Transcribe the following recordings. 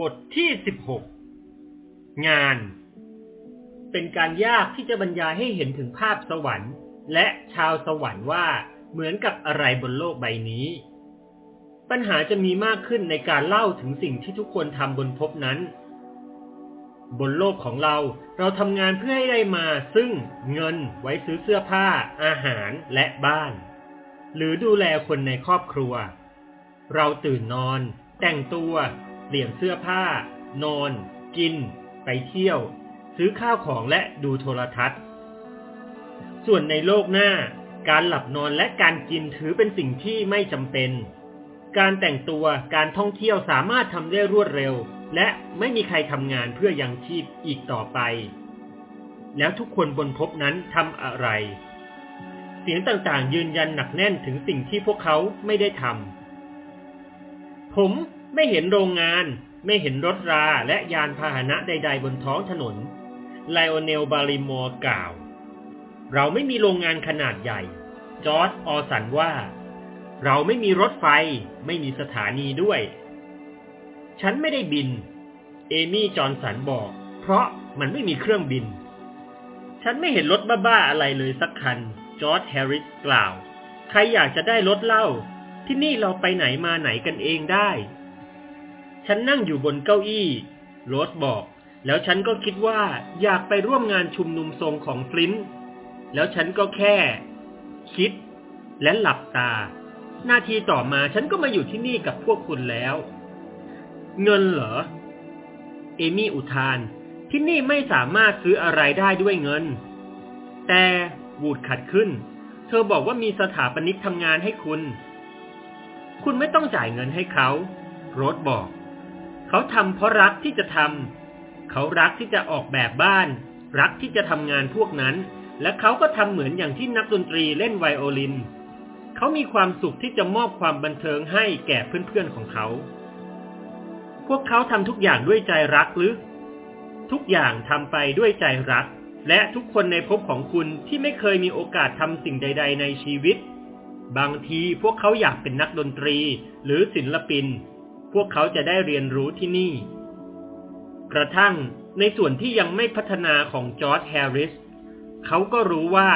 บทที่ 16 งาน เป็นการยากที่จะบรรยายให้เห็นถึงภาพสวรรค์ และชาวสวรรค์ว่าเหมือนกับอะไรบนโลกใบนี้ ปัญหาจะมีมากขึ้นในการเล่าถึงสิ่งที่ทุกคนทำบนภพนั้น บนโลกของเราเราทำงานเพื่อให้ได้มา ซึ่งเงินไว้ซื้อเสื้อผ้า อาหารและบ้าน หรือดูแลคนในครอบครัว เราตื่นนอน แต่งตัว เปลี่ยนเสื้อผ้า นอน กิน ไปเที่ยว ซื้อข้าวของและดูโทรทัศน์ ส่วนในโลกหน้า การหลับนอนและการกินถือเป็นสิ่งที่ไม่จำเป็น การแต่งตัวการท่องเที่ยวสามารถทำได้รวดเร็ว และไม่มีใครทำงานเพื่อยังชีพอีกต่อไป แล้วทุกคนบนภพนั้นทำอะไร เสียงต่างๆ ยืนยันหนักแน่นถึงสิ่งที่พวกเขาไม่ได้ทำผม ไม่เห็นโรงงาน ไม่เห็นรถราและยานพาหนะใด ๆ บนท้องถนน ไลโอเนล บาริมอร์กล่าว เราไม่มีโรงงานขนาดใหญ่ จอร์ดออสันว่า เราไม่มีรถไฟ ไม่มีสถานีด้วย ฉันไม่ได้บิน เอมี่ จอร์นสันบอก เพราะมันไม่มีเครื่องบิน ฉันไม่เห็นรถบ้าๆอะไรเลยสักคัน จอร์ดแฮร์ริสกล่าว ใครอยากจะได้รถเล่า ที่นี่เราไปไหนมาไหนกันเองได้ ฉันนั่งอยู่บนเก้าอี้ โรสบอก แล้วฉันก็คิดว่าอยากไปร่วมงานชุมนุมทรงของฟลินต์แล้วฉันก็แค่ คิด และหลับตาหน้าทีต่อมาฉันก็มาอยู่ที่นี่กับพวกคุณแล้ว เงินเหรอ เอมี่อุทาน ที่นี่ไม่สามารถซื้ออะไรได้ด้วยเงิน แต่วูดขัดขึ้น เธอบอกว่ามีสถาปนิกทำงานให้คุณ คุณไม่ต้องจ่ายเงินให้เขา โรสบอก เขาทำเพราะรักที่จะทำเขารักที่จะออกแบบบ้าน รักที่จะทำงานพวกนั้น และเขาก็ทำเหมือนอย่างที่นักดนตรีเล่นไวโอลิน เขามีความสุขที่จะมอบความบันเทิงให้แก่เพื่อนๆของเขา พวกเขาทำทุกอย่างด้วยใจรักหรือทุกอย่างทำไปด้วยใจรัก และทุกคนในภพของคุณที่ไม่เคยมีโอกาสทำสิ่งใด ๆ ในชีวิต บางทีพวกเขาอยากเป็นนักดนตรี หรือศิลปิน พวกเขาจะได้เรียนรู้ที่นี่ กระทั่งในส่วนที่ยังไม่พัฒนาของจอร์จแฮร์ริสเขาก็รู้ว่า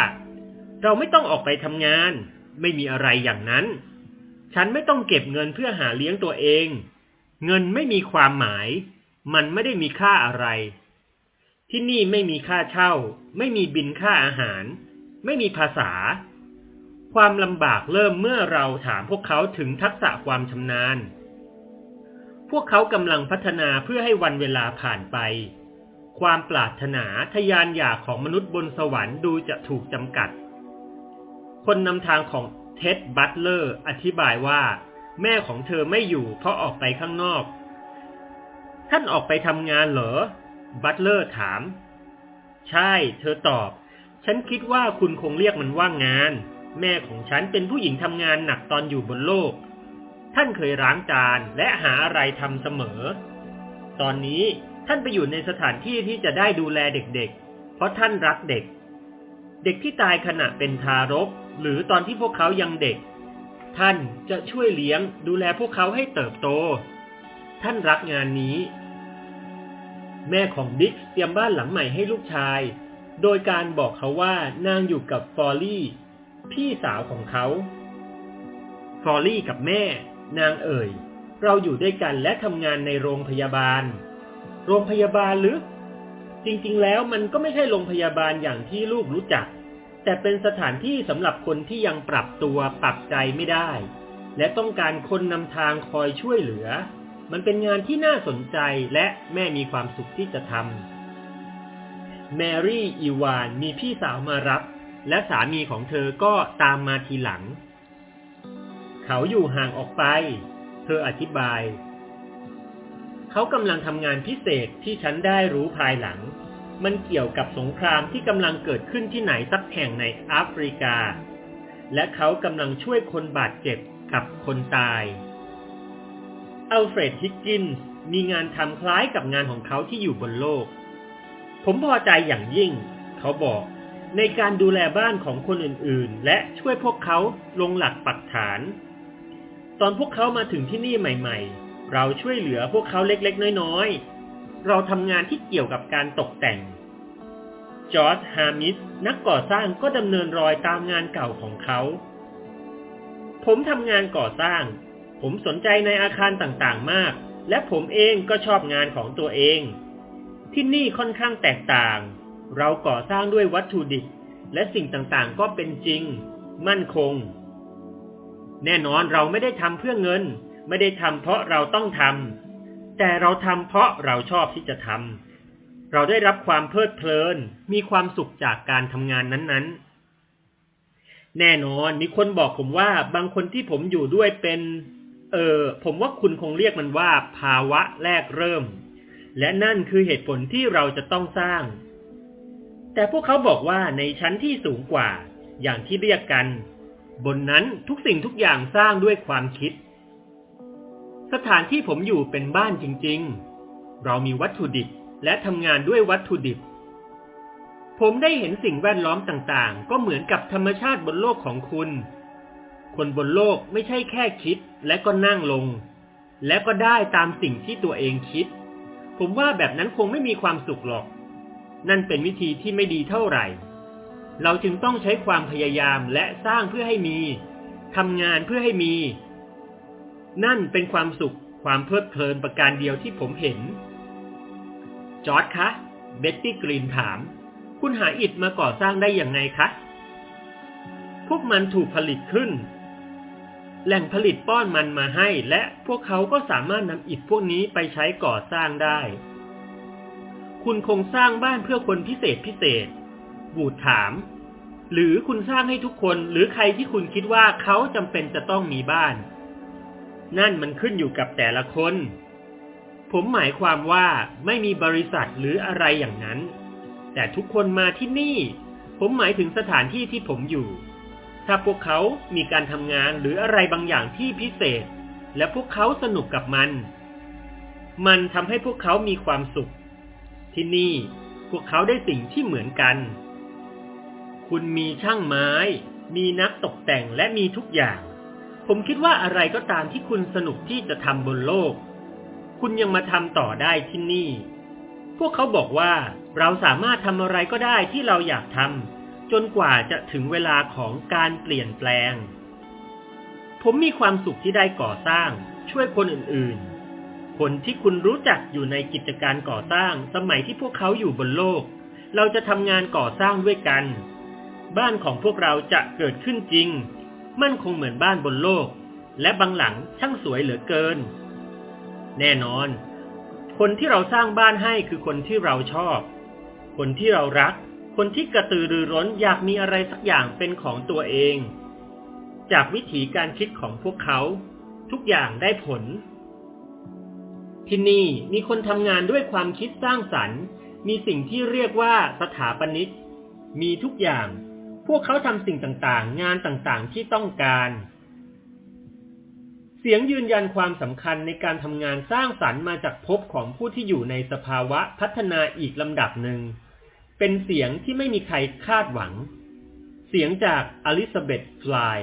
เราไม่ต้องออกไปทำงาน ไม่มีอะไรอย่างนั้น ฉันไม่ต้องเก็บเงินเพื่อหาเลี้ยงตัวเอง เงินไม่มีความหมาย มันไม่ได้มีค่าอะไร ที่นี่ไม่มีค่าเช่า ไม่มีบินค่าอาหาร ไม่มีภาษา ความลำบากเริ่มเมื่อเราถามพวกเขาถึงทักษะความชำนาญ พวกเขากำลังพัฒนาเพื่อให้วันเวลาผ่านไป ความปรารถนาทยานอยากของมนุษย์บนสวรรค์ดูจะถูกจำกัด คนนำทางของเท็ดบัตเลอร์อธิบายว่า แม่ของเธอไม่อยู่เพราะออกไปข้างนอก ท่านออกไปทำงานเหรอ บัตเลอร์ถาม ใช่ เธอตอบ ฉันคิดว่าคุณคงเรียกมันว่างงาน แม่ของฉันเป็นผู้หญิงทำงานหนักตอนอยู่บนโลก ท่านเคยล้างจานและหาอะไรทำเสมอ ตอนนี้ท่านไปอยู่ในสถานที่ที่จะได้ดูแลเด็กๆ เพราะท่านรักเด็ก เด็กที่ตายขณะเป็นทารก หรือตอนที่พวกเขายังเด็ก ท่านจะช่วยเลี้ยงดูแลพวกเขาให้เติบโต ท่านรักงานนี้ แม่ของบิ๊กเตรียมบ้านหลังใหม่ให้ลูกชาย โดยการบอกเขาว่านางอยู่กับฟอลลี่ พี่สาวของเขา ฟอลลี่กับแม่ นางเอ่ย เราอยู่ด้วยกันและทำงานในโรงพยาบาล โรงพยาบาลหรือ จริงๆ แล้วมันก็ไม่ใช่โรงพยาบาลอย่างที่ลูกรู้จัก แต่เป็นสถานที่สำหรับคนที่ยังปรับตัวปรับใจไม่ได้ และต้องการคนนำทางคอยช่วยเหลือ มันเป็นงานที่น่าสนใจและแม่มีความสุขที่จะทำแมรี่อีวานมีพี่สาวมารับ และสามีของเธอก็ตามมาทีหลัง เขาอยู่ห่างออกไป เธออธิบาย เขากำลังทำงานพิเศษที่ฉันได้รู้ภายหลัง มันเกี่ยวกับสงครามที่กำลังเกิดขึ้นที่ไหนสักแห่งในแอฟริกา และเขากำลังช่วยคนบาดเจ็บกับคนตาย อัลเฟรดฮิกกินส์มีงานทำคล้ายกับงานของเขาที่อยู่บนโลก ผมพอใจอย่างยิ่ง เขาบอก ในการดูแลบ้านของคนอื่นๆ และช่วยพวกเขาลงหลักปักฐาน ตอนพวกเขามาถึงที่นี่ใหม่ ๆ เราช่วยเหลือพวกเขาเล็กๆ น้อยๆ เราทำงานที่เกี่ยวกับการตกแต่ง จอร์จฮามิสนักก่อสร้างก็ดำเนินรอยตามงานเก่าของเขา ผมทำงานก่อสร้าง ผมสนใจในอาคารต่างๆ มาก และผมเองก็ชอบงานของตัวเอง ที่นี่ค่อนข้างแตกต่าง เราก่อสร้างด้วยวัตถุดิบและสิ่งต่างๆ ก็เป็นจริง มั่นคง แน่นอนเราไม่ได้ทำเพื่อเงิน ไม่ได้ทำเพราะเราต้องทำแต่เราทำเพราะเราชอบที่จะทำเราได้รับความเพลิดเพลิน มีความสุขจากการทำงานนั้นๆ แน่นอนมีคนบอกผมว่าบางคนที่ผมอยู่ด้วยเป็น เออผมว่าคุณคงเรียกมันว่า ภาวะแรกเริ่ม และนั่นคือเหตุผลที่เราจะต้องสร้าง แต่พวกเขาบอกว่าในชั้นที่สูงกว่า อย่างที่เรียกกัน บนนั้นทุกสิ่งทุกอย่างสร้างด้วยความคิด สถานที่ผมอยู่เป็นบ้านจริง ๆ เรามีวัตถุดิบและทำงานด้วยวัตถุดิบ ผมได้เห็นสิ่งแวดล้อมต่างๆ ก็เหมือนกับธรรมชาติบนโลกของคุณ คนบนโลกไม่ใช่แค่คิดและก็นั่งลง และก็ได้ตามสิ่งที่ตัวเองคิด ผมว่าแบบนั้นคงไม่มีความสุขหรอก นั่นเป็นวิธีที่ไม่ดีเท่าไหร่ เราจึงต้องใช้ความพยายามและสร้างเพื่อให้มีทำงานเพื่อให้มี นั่นเป็นความสุขความเพลิดเพลินประการเดียวที่ผมเห็น จอร์ดคะ เบ็ตตี้กรีนถาม คุณหาอิฐมาก่อสร้างได้อย่างไงคะ พวกมันถูกผลิตขึ้น แหล่งผลิตป้อนมันมาให้ และพวกเขาก็สามารถนำอิฐพวกนี้ไปใช้ก่อสร้างได้ คุณคงสร้างบ้านเพื่อคนพิเศษพิเศษ บูดถาม หรือคุณสร้างให้ทุกคนหรือใครที่คุณคิดว่าเขาจำเป็นจะต้องมีบ้าน นั่นมันขึ้นอยู่กับแต่ละคน ผมหมายความว่าไม่มีบริษัทหรืออะไรอย่างนั้น แต่ทุกคนมาที่นี่ ผมหมายถึงสถานที่ที่ผมอยู่ ถ้าพวกเขามีการทำงานหรืออะไรบางอย่างที่พิเศษ และพวกเขาสนุกกับมัน มันทำให้พวกเขามีความสุข ที่นี่พวกเขาได้สิ่งที่เหมือนกัน คุณมีช่างไม้ มีนักตกแต่งและมีทุกอย่าง ผมคิดว่าอะไรก็ตามที่คุณสนุกที่จะทำบนโลก คุณยังมาทำต่อได้ที่นี่ พวกเขาบอกว่าเราสามารถทำอะไรก็ได้ที่เราอยากทำจนกว่าจะถึงเวลาของการเปลี่ยนแปลง ผมมีความสุขที่ได้ก่อสร้าง ช่วยคนอื่นๆ คนที่คุณรู้จักอยู่ในกิจการก่อสร้าง สมัยที่พวกเขาอยู่บนโลก เราจะทำงานก่อสร้างด้วยกัน บ้านของพวกเราจะเกิดขึ้นจริง มั่นคงเหมือนบ้านบนโลก และบางหลังช่างสวยเหลือเกิน แน่นอน คนที่เราสร้างบ้านให้คือคนที่เราชอบ คนที่เรารัก คนที่กระตือรือร้นอยากมีอะไรสักอย่างเป็นของตัวเอง จากวิถีการคิดของพวกเขา ทุกอย่างได้ผล ที่นี่มีคนทำงานด้วยความคิดสร้างสรรค์ มีสิ่งที่เรียกว่าสถาปนิกมีทุกอย่าง พวกเขาทำสิ่งต่างๆ งานต่างๆ ที่ต้องการ เสียงยืนยันความสำคัญในการทำงานสร้างสรรค์มาจากภพของผู้ที่อยู่ในสภาวะพัฒนาอีกลำดับหนึ่ง เป็นเสียงที่ไม่มีใครคาดหวัง เสียงจากอลิซาเบธฟลาย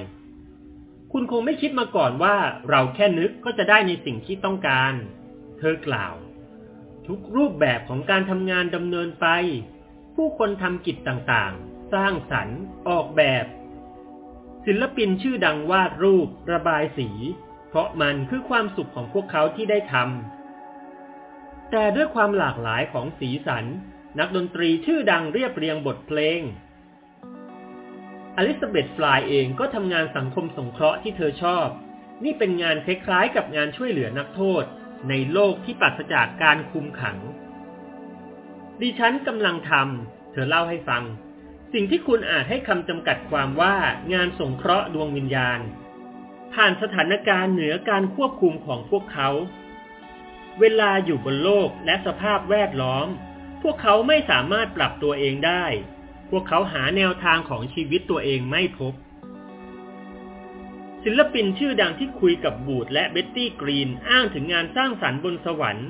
คุณคงไม่คิดมาก่อนว่าเราแค่นึกก็จะได้ในสิ่งที่ต้องการ เธอกล่าว ทุกรูปแบบของการทำงานดำเนินไป ผู้คนทำกิจต่างๆ สร้างสรรค์ ออกแบบ ศิลปินชื่อดังวาดรูป ระบายสี เพราะมันคือความสุขของพวกเขาที่ได้ทำแต่ด้วยความหลากหลายของสีสัน นักดนตรีชื่อดังเรียบเรียงบทเพลงอลิซาเบธฟลายเองก็ทำงานสังคมสงเคราะห์ที่เธอชอบ นี่เป็นงานคล้ายๆกับงานช่วยเหลือนักโทษ ในโลกที่ปราศจากการคุมขัง ดิฉันกำลังทำ เธอเล่าให้ฟัง สิ่งที่คุณอาจให้คำจำกัดความว่างานสงเคราะห์ดวงวิญญาณ ผ่านสถานการณ์เหนือการควบคุมของพวกเขา เวลาอยู่บนโลกและสภาพแวดล้อม พวกเขาไม่สามารถปรับตัวเองได้ พวกเขาหาแนวทางของชีวิตตัวเองไม่พบ ศิลปินชื่อดังที่คุยกับวูดส์และเบ็ตตี้กรีนอ้างถึงงานสร้างสรรค์บนสวรรค์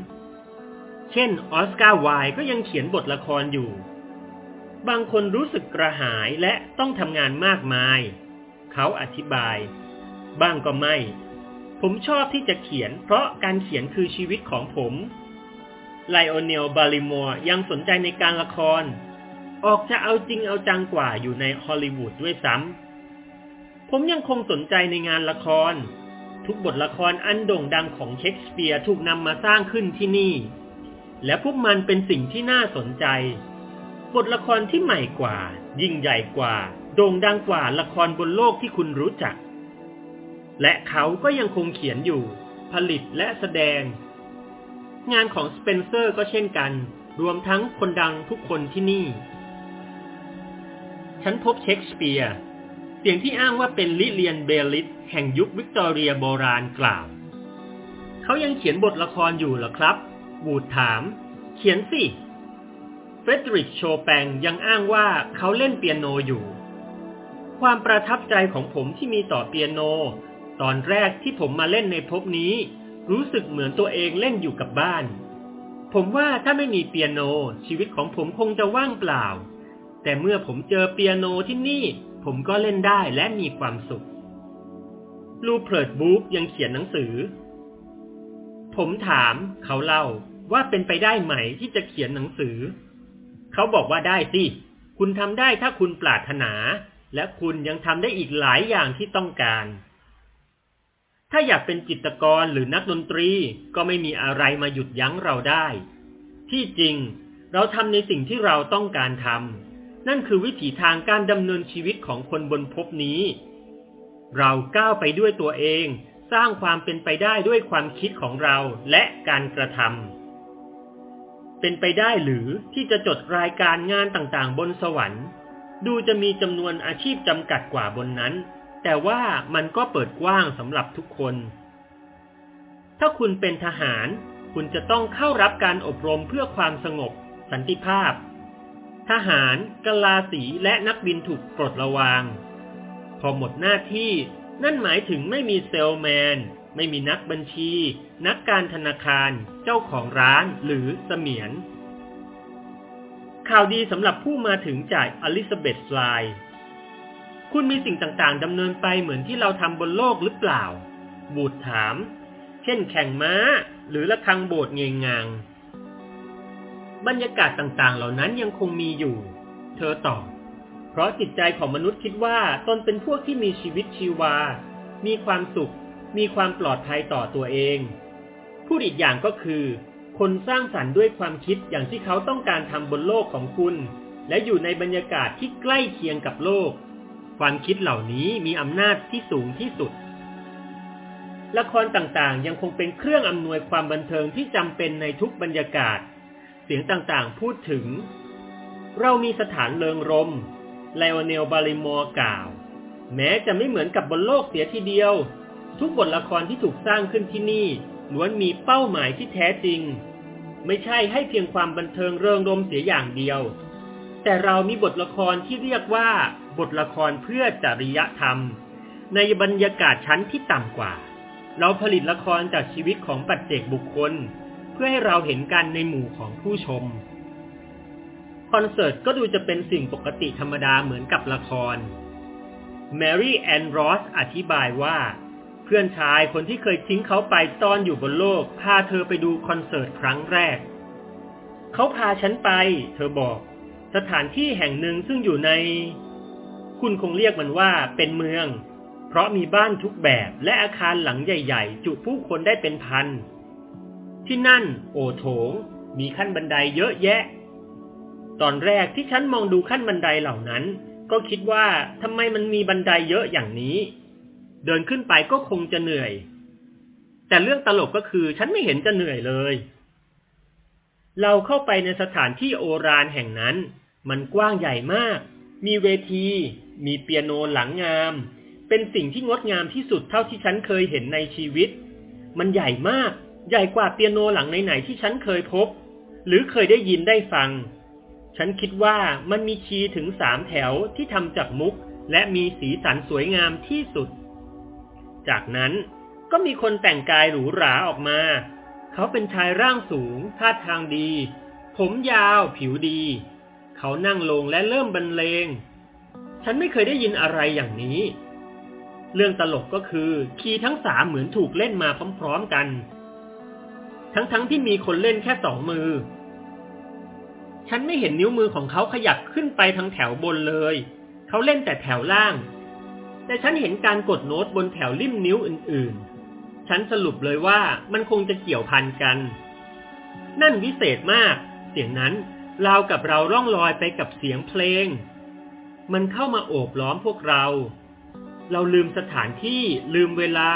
เช่นออสการ์ไวล์ก็ยังเขียนบทละครอยู่ บางคนรู้สึกกระหายและต้องทำงานมากมาย เขาอธิบาย บ้างก็ไม่ ผมชอบที่จะเขียน เพราะการเขียนคือชีวิตของผมไลโอเนลบาลิมัวยังสนใจในการละคร ออกจะเอาจริงเอาจังกว่าอยู่ในฮอลลีวูดด้วยซ้ำ ผมยังคงสนใจในงานละคร ทุกบทละครอันโด่งดังของเชคสเปียร์ถูกนำมาสร้างขึ้นที่นี่ และพวกมันเป็นสิ่งที่น่าสนใจ บทละครที่ใหม่กว่า ยิ่งใหญ่กว่า โด่งดังกว่าละครบนโลกที่คุณรู้จัก และเขาก็ยังคงเขียนอยู่ ผลิตและแสดง งานของสเปนเซอร์ก็เช่นกัน รวมทั้งคนดังทุกคนที่นี่ ฉันพบเชคสเปียร์ เสียงที่อ้างว่าเป็นลิเลียนเบลลิสแห่งยุควิกตอเรียโบราณกล่าว เขายังเขียนบทละครอยู่หรอครับ วูดส์ถาม เขียนสิ เฟรดริกโชแปงยังอ้างว่าเขาเล่นเปียโนอยู่ ความประทับใจของผมที่มีต่อเปียโน ตอนแรกที่ผมมาเล่นในภพนี้ รู้สึกเหมือนตัวเองเล่นอยู่กับบ้าน ผมว่าถ้าไม่มีเปียโน ชีวิตของผมคงจะว่างเปล่า แต่เมื่อผมเจอเปียโนที่นี่ ผมก็เล่นได้และมีความสุขลูเพิร์ดบุ๊กยังเขียนหนังสือ ผมถามเขาเล่าว่าเป็นไปได้ไหมที่จะเขียนหนังสือ เขาบอกว่าได้สิ คุณทำได้ถ้าคุณปรารถนา และคุณยังทำได้อีกหลายอย่างที่ต้องการ ถ้าอยากเป็นจิตกรหรือนักดนตรีก็ไม่มีอะไรมาหยุดยั้งเราได้ ที่จริง เราทำในสิ่งที่เราต้องการทำนั่นคือวิถีทางการดำเนินชีวิตของคนบนภพนี้ เราก้าวไปด้วยตัวเอง สร้างความเป็นไปได้ด้วยความคิดของเราและการกระทำ เป็นไปได้หรือที่จะจดรายการงานต่างๆ บนสวรรค์ ดูจะมีจำนวนอาชีพจำกัดกว่าบนนั้น แต่ว่ามันก็เปิดกว้างสำหรับทุกคน ถ้าคุณเป็นทหาร คุณจะต้องเข้ารับการอบรมเพื่อความสงบ สันติภาพ ทหารกลาสีและนักบินถูกปลดระวาง พอหมดหน้าที่นั่นหมายถึงไม่มีเซลแมน ไม่มีนักบัญชี นักการธนาคาร เจ้าของร้านหรือเสมียน ข่าวดีสำหรับผู้มาถึงจากอลิซาเบธไลน์คุณมีสิ่งต่างๆดำเนินไปเหมือนที่เราทำบนโลกหรือเปล่า บูดถาม เช่นแข่งม้า หรือระฆังโบสถ์เงงงาง บรรยากาศต่างๆ เหล่านั้นยังคงมีอยู่ เธอตอบ เพราะจิตใจของมนุษย์คิดว่าตนเป็นพวกที่มีชีวิตชีวา มีความสุข มีความปลอดภัยต่อตัวเอง พูดอีกอย่างก็คือ คนสร้างสรรค์ด้วยความคิดอย่างที่เขาต้องการทำบนโลกของคุณ และอยู่ในบรรยากาศที่ใกล้เคียงกับโลก ความคิดเหล่านี้มีอำนาจที่สูงที่สุด ละครต่างๆ ยังคงเป็นเครื่องอำนวยความบันเทิงที่จำเป็นในทุกบรรยากาศ เสียงต่างๆ พูดถึง เรามีสถานเริงรมไลโอเนลบาลิมอร์กล่าว แม้จะไม่เหมือนกับบนโลกเสียทีเดียว ทุกบทละครที่ถูกสร้างขึ้นที่นี่ล้วนมีเป้าหมายที่แท้จริง ไม่ใช่ให้เพียงความบันเทิงเริงรมเสียอย่างเดียว แต่เรามีบทละครที่เรียกว่า บทละครเพื่อจริยธรรม ในบรรยากาศชั้นที่ต่ำกว่า เราผลิตละครจากชีวิตของปัจเจกบุคคล เพื่อให้เราเห็นกันในหมู่ของผู้ชม คอนเสิร์ตก็ดูจะเป็นสิ่งปกติธรรมดาเหมือนกับละครแมรี่แอนด์รอสอธิบายว่า เพื่อนชายคนที่เคยทิ้งเขาไปตอนอยู่บนโลก พาเธอไปดูคอนเสิร์ตครั้งแรก เขาพาฉันไป เธอบอก สถานที่แห่งหนึ่งซึ่งอยู่ใน คุณคงเรียกมันว่าเป็นเมือง เพราะมีบ้านทุกแบบและอาคารหลังใหญ่ๆ จุผู้คนได้เป็นพัน ที่นั่น โอโถง มีขั้นบันไดเยอะแยะ ตอนแรกที่ฉันมองดูขั้นบันไดเหล่านั้น ก็คิดว่าทำไมมันมีบันไดเยอะอย่างนี้ เดินขึ้นไปก็คงจะเหนื่อย แต่เรื่องตลกก็คือฉันไม่เห็นจะเหนื่อยเลย เราเข้าไปในสถานที่โอรานแห่งนั้น มันกว้างใหญ่มาก มีเวที มีเปียโนหลังงาม เป็นสิ่งที่งดงามที่สุดเท่าที่ฉันเคยเห็นในชีวิต มันใหญ่มาก ใหญ่กว่าเปียโนหลังไหนๆที่ฉันเคยพบ หรือเคยได้ยินได้ฟัง ฉันคิดว่ามันมีชีถึงสามแถวที่ทำจากมุก และมีสีสันสวยงามที่สุด จากนั้นก็มีคนแต่งกายหรูหราออกมา เขาเป็นชายร่างสูง ท่าทางดี ผมยาว ผิวดี เขานั่งลงและเริ่มบรรเลง ฉันไม่เคยได้ยินอะไรอย่างนี้ เรื่องตลกก็คือ คีย์ทั้งสามเหมือนถูกเล่นมาพร้อมๆกัน ทั้งๆทที่มีคนเล่นแค่สองมือ ฉันไม่เห็นนิ้วมือของเขาขยับขึ้นไปทางแถวบนเลย เขาเล่นแต่แถวล่าง แต่ฉันเห็นการกดโน้ตบนแถวริมนิ้วอื่นๆ ฉันสรุปเลยว่ามันคงจะเกี่ยวพันกัน นั่นวิเศษมาก เสียงนั้นราวกับเราล่องลอยไปกับเสียงเพลง มันเข้ามาโอบล้อมพวกเรา เราลืมสถานที่ลืมเวลา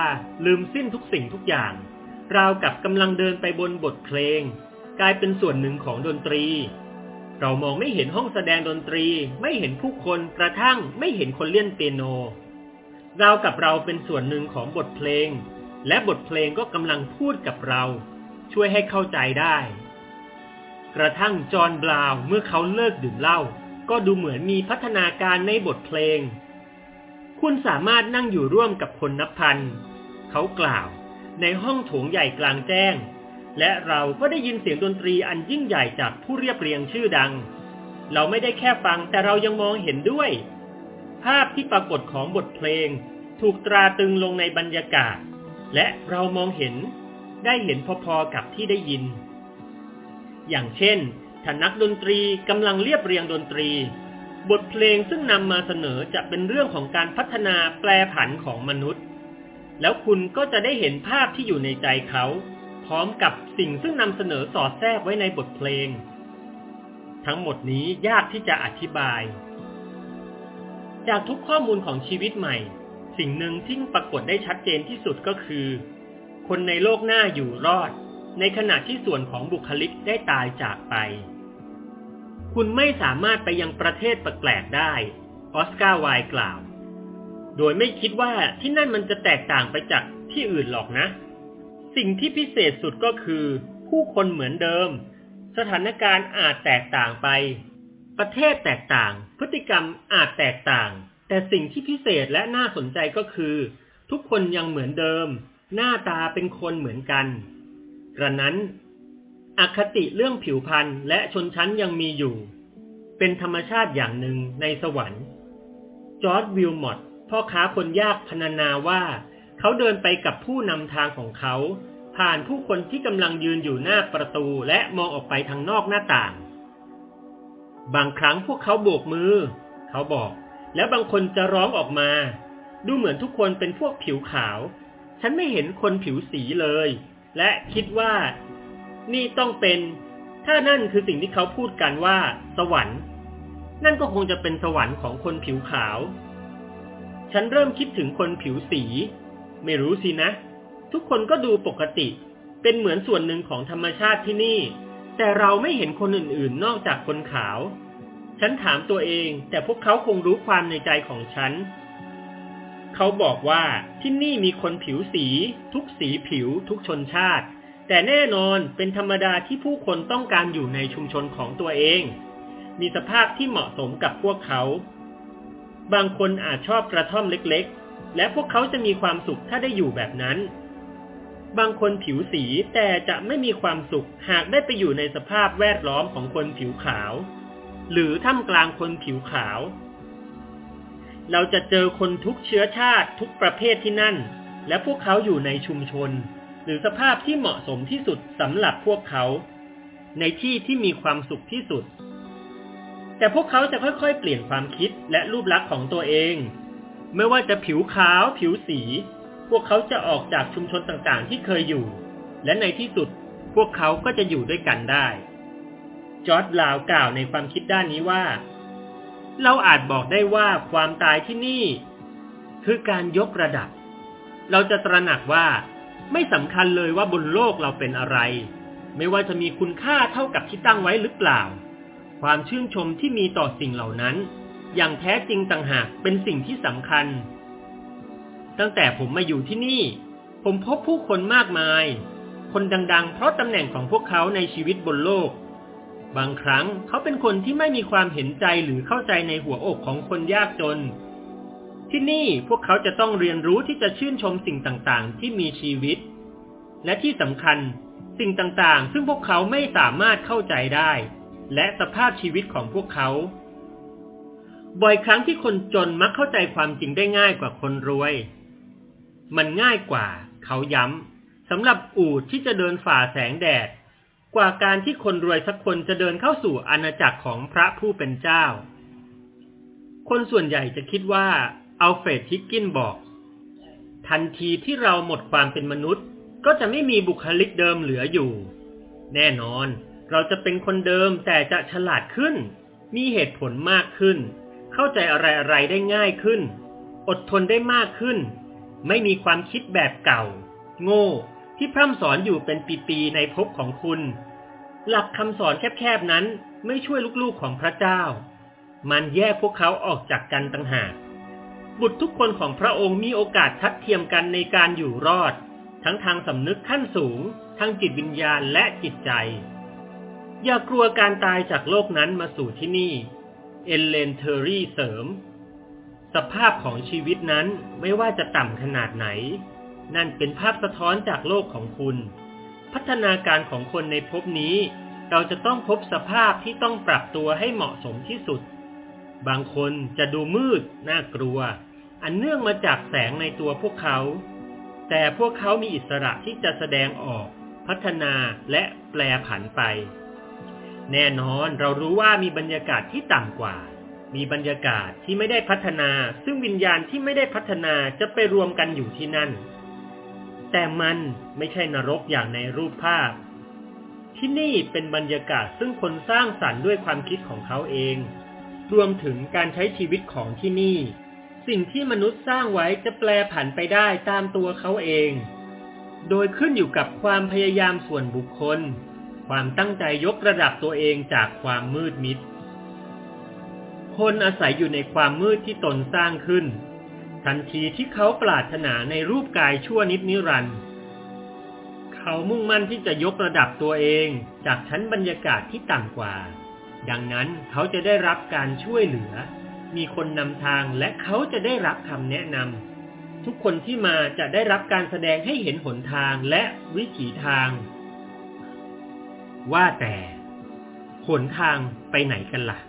ลืมสิ้นทุกสิ่งทุกอย่าง ราวกับกำลังเดินไปบนบทเพลง กลายเป็นส่วนหนึ่งของดนตรี เรามองไม่เห็นห้องแสดงดนตรี ไม่เห็นผู้คนกระทั่งไม่เห็นคนเล่นเปียโน ราวกับเราเป็นส่วนหนึ่งของบทเพลง และบทเพลงก็กำลังพูดกับเรา ช่วยให้เข้าใจได้ กระทั่งจอห์นบราว์เมื่อเขาเลิกดื่มเหล้าก็ดูเหมือนมีพัฒนาการในบทเพลง คุณสามารถนั่งอยู่ร่วมกับคนนับพัน เขากล่าว ในห้องโถงใหญ่กลางแจ้ง และเราก็ได้ยินเสียงดนตรีอันยิ่งใหญ่จากผู้เรียบเรียงชื่อดัง เราไม่ได้แค่ฟังแต่เรายังมองเห็นด้วย ภาพที่ปรากฏของบทเพลง ถูกตราตึงลงในบรรยากาศ และเรามองเห็นได้เห็นพอๆกับที่ได้ยิน อย่างเช่นถ้านักดนตรีกำลังเรียบเรียงดนตรี บทเพลงซึ่งนำมาเสนอจะเป็นเรื่องของการพัฒนาแปลผันของมนุษย์ แล้วคุณก็จะได้เห็นภาพที่อยู่ในใจเขา พร้อมกับสิ่งซึ่งนำเสนอสอดแทรกไว้ในบทเพลง ทั้งหมดนี้ยากที่จะอธิบาย จากทุกข้อมูลของชีวิตใหม่ สิ่งหนึ่งที่ปรากฏได้ชัดเจนที่สุดก็คือ คนในโลกหน้าอยู่รอด ในขณะที่ส่วนของบุคลิกได้ตายจากไป คุณไม่สามารถไปยังประเทศแปลกๆได้ ออสการ์ไวกล่าว โดยไม่คิดว่าที่นั่นมันจะแตกต่างไปจากที่อื่นหรอกนะ สิ่งที่พิเศษสุดก็คือ ผู้คนเหมือนเดิม สถานการณ์อาจแตกต่างไป ประเทศแตกต่าง พฤติกรรมอาจแตกต่าง แต่สิ่งที่พิเศษและน่าสนใจก็คือ ทุกคนยังเหมือนเดิม หน้าตาเป็นคนเหมือนกัน กระนั้น อคติเรื่องผิวพรรณและชนชั้นยังมีอยู่ เป็นธรรมชาติอย่างหนึ่งในสวรรค์ จอร์ดวิลมอตพ่อค้าคนยากพนานาว่า เขาเดินไปกับผู้นำทางของเขา ผ่านผู้คนที่กำลังยืนอยู่หน้าประตูและมองออกไปทางนอกหน้าต่าง บางครั้งพวกเขาโบกมือ เขาบอก แล้วบางคนจะร้องออกมา ดูเหมือนทุกคนเป็นพวกผิวขาว ฉันไม่เห็นคนผิวสีเลย และคิดว่า นี่ต้องเป็น ถ้านั่นคือสิ่งที่เขาพูดกันว่า สวรรค์ นั่นก็คงจะเป็นสวรรค์ของคนผิวขาว ฉันเริ่มคิดถึงคนผิวสี ไม่รู้สินะ ทุกคนก็ดูปกติ เป็นเหมือนส่วนหนึ่งของธรรมชาติที่นี่ แต่เราไม่เห็นคนอื่นๆ นอกจากคนขาว ฉันถามตัวเอง แต่พวกเขาคงรู้ความในใจของฉัน เขาบอกว่าที่นี่มีคนผิวสี ทุกสีผิว ทุกชนชาติ แต่แน่นอนเป็นธรรมดาที่ผู้คนต้องการอยู่ในชุมชนของตัวเอง มีสภาพที่เหมาะสมกับพวกเขา บางคนอาจชอบกระท่อมเล็ก ๆ และพวกเขาจะมีความสุขถ้าได้อยู่แบบนั้น บางคนผิวสีแต่จะไม่มีความสุขหากได้ไปอยู่ในสภาพแวดล้อมของคนผิวขาว หรือท่ามกลางคนผิวขาว เราจะเจอคนทุกเชื้อชาติทุกประเภทที่นั่น และพวกเขาอยู่ในชุมชน หรือสภาพที่เหมาะสมที่สุดสำหรับพวกเขา ในที่ที่มีความสุขที่สุด แต่พวกเขาจะค่อยๆ เปลี่ยนความคิดและรูปลักษณ์ของตัวเอง ไม่ว่าจะผิวขาว ผิวสี พวกเขาจะออกจากชุมชนต่างๆ ที่เคยอยู่ และในที่สุดพวกเขาก็จะอยู่ด้วยกันได้ จอร์ดลาวกล่าวในความคิดด้านนี้ว่า เราอาจบอกได้ว่าความตายที่นี่ คือการยกระดับ เราจะตระหนักว่าไม่สำคัญเลยว่าบนโลกเราเป็นอะไร ไม่ว่าจะมีคุณค่าเท่ากับที่ตั้งไว้หรือเปล่า ความชื่นชมที่มีต่อสิ่งเหล่านั้น อย่างแท้จริงต่างหากเป็นสิ่งที่สำคัญ ตั้งแต่ผมมาอยู่ที่นี่ ผมพบผู้คนมากมาย คนดังๆ เพราะตำแหน่งของพวกเขาในชีวิตบนโลก บางครั้งเขาเป็นคนที่ไม่มีความเห็นใจหรือเข้าใจในหัวอกของคนยากจน ที่นี่พวกเขาจะต้องเรียนรู้ที่จะชื่นชมสิ่งต่างๆ ที่มีชีวิต และที่สำคัญสิ่งต่างๆ ซึ่งพวกเขาไม่สามารถเข้าใจได้ และสภาพชีวิตของพวกเขาบ่อยครั้งที่คนจนมักเข้าใจความจริงได้ง่ายกว่าคนรวย มันง่ายกว่า เขาย้ำสำหรับอูดที่จะเดินฝ่าแสงแดด กว่าการที่คนรวยสักคนจะเดินเข้าสู่อาณาจักรของพระผู้เป็นเจ้า คนส่วนใหญ่จะคิดว่าอัลเฟรดฮิกกินบอก ทันทีที่เราหมดความเป็นมนุษย์ ก็จะไม่มีบุคลิกเดิมเหลืออยู่ แน่นอนเราจะเป็นคนเดิมแต่จะฉลาดขึ้น มีเหตุผลมากขึ้น เข้าใจอะไรๆได้ง่ายขึ้น อดทนได้มากขึ้น ไม่มีความคิดแบบเก่า โง่ ที่พร่ำสอนอยู่เป็นปีๆในภพของคุณ หลักคำสอนแคบๆนั้นไม่ช่วยลูกๆของพระเจ้า มันแยกพวกเขาออกจากกันต่างหากบุตรทุกคนของพระองค์มีโอกาสทัดเทียมกันในการอยู่รอด ทั้งทางสำนึกขั้นสูง ทางจิตวิญญาณและจิตใจ อย่ากลัวการตายจากโลกนั้นมาสู่ที่นี่ เอลเลนเทอร์รี่เสริม สภาพของชีวิตนั้นไม่ว่าจะต่ำขนาดไหน นั่นเป็นภาพสะท้อนจากโลกของคุณ พัฒนาการของคนในภพนี้ เราจะต้องพบสภาพที่ต้องปรับตัวให้เหมาะสมที่สุด บางคนจะดูมืด น่ากลัว อันเนื่องมาจากแสงในตัวพวกเขา แต่พวกเขามีอิสระที่จะแสดงออก พัฒนาและแปลผันไป แน่นอนเรารู้ว่ามีบรรยากาศที่ต่ำกว่า มีบรรยากาศที่ไม่ได้พัฒนา ซึ่งวิญญาณที่ไม่ได้พัฒนาจะไปรวมกันอยู่ที่นั่น แต่มันไม่ใช่นรกอย่างในรูปภาพ ที่นี่เป็นบรรยากาศซึ่งคนสร้างสรรค์ด้วยความคิดของเขาเอง รวมถึงการใช้ชีวิตของที่นี่ สิ่งที่มนุษย์สร้างไว้จะแปลผันไปได้ตามตัวเขาเอง โดยขึ้นอยู่กับความพยายามส่วนบุคคล ความตั้งใจยกระดับตัวเองจากความมืดมิด คนอาศัยอยู่ในความมืดที่ตนสร้างขึ้น ทันทีที่เขาปรารถนาในรูปกายชั่วนิดนิรันดร์เขามุ่งมั่นที่จะยกระดับตัวเองจากชั้นบรรยากาศที่ต่ำกว่า ดังนั้นเขาจะได้รับการช่วยเหลือ มีคนนำทางและเขาจะได้รับคำแนะนำทุกคนที่มาจะได้รับการแสดงให้เห็นหนทางและวิถีทาง ว่าแต่ หนทางไปไหนกันล่ะ